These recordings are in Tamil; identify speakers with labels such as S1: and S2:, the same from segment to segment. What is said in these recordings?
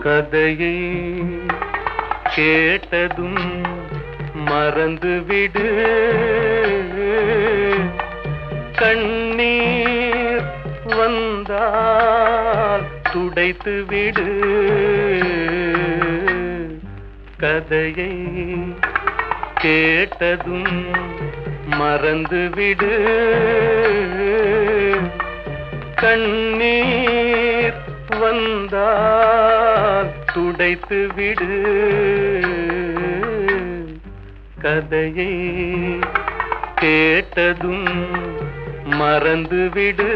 S1: கதையை கேட்டதும் மறந்துவிடு. கண்ணீர் வந்தால் துடைத்து விடு கதையை கேட்டதும் மறந்துவிடு. கண்ணீர் வந்தால் உடைத்து விடு. கதையை கேட்டதும் மறந்துவிடு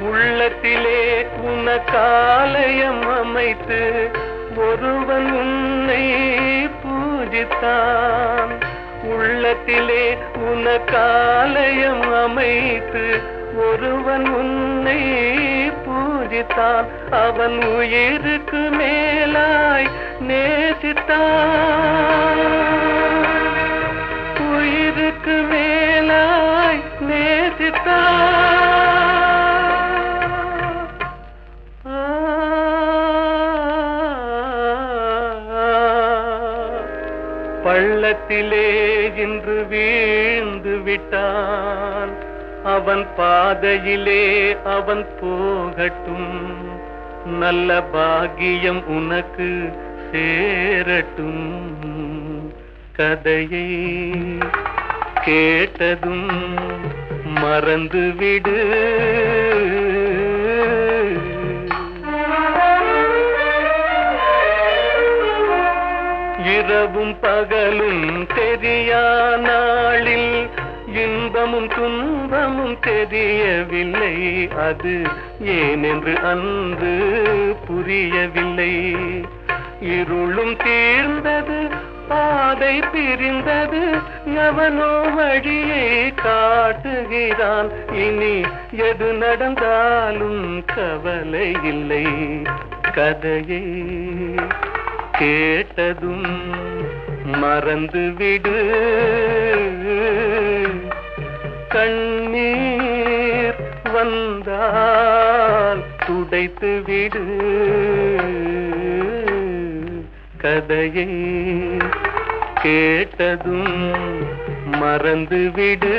S1: உள்ளத்திலே உன காலயம் அமைத்து ஒருவன் உன்னை பூஜித்தான். உள்ளத்திலே உனக்காலயம் அமைத்து ஒருவன் உன்னை பூஜித்தான். அவன் உயிருக்கு மேலாய் நேசித்தான். பள்ளத்திலே இன்று வீழ்ந்து விட்டான். அவன் பாதையிலே அவன் போகட்டும். நல்ல பாகியம் உனக்கு சேரட்டும். கதையை கேட்டதும் மறந்துவிடு. இரவும் பகலும் தெரிய நாளில் இன்பமும் துன்பமும் தெரியவில்லை. அது ஏனென்று அன்று புரியவில்லை. இருளும் தீர்ந்தது பாதை பிரிந்தது எவனோ வழியை காட்டுகிறான். இனி எது நடந்தாலும் கவலை இல்லை. கதையை. கேட்டதும் மறந்துவிடு. கண்ணீர் வந்தால் துடைத்து விடு கதையை கேட்டதும் மறந்துவிடு.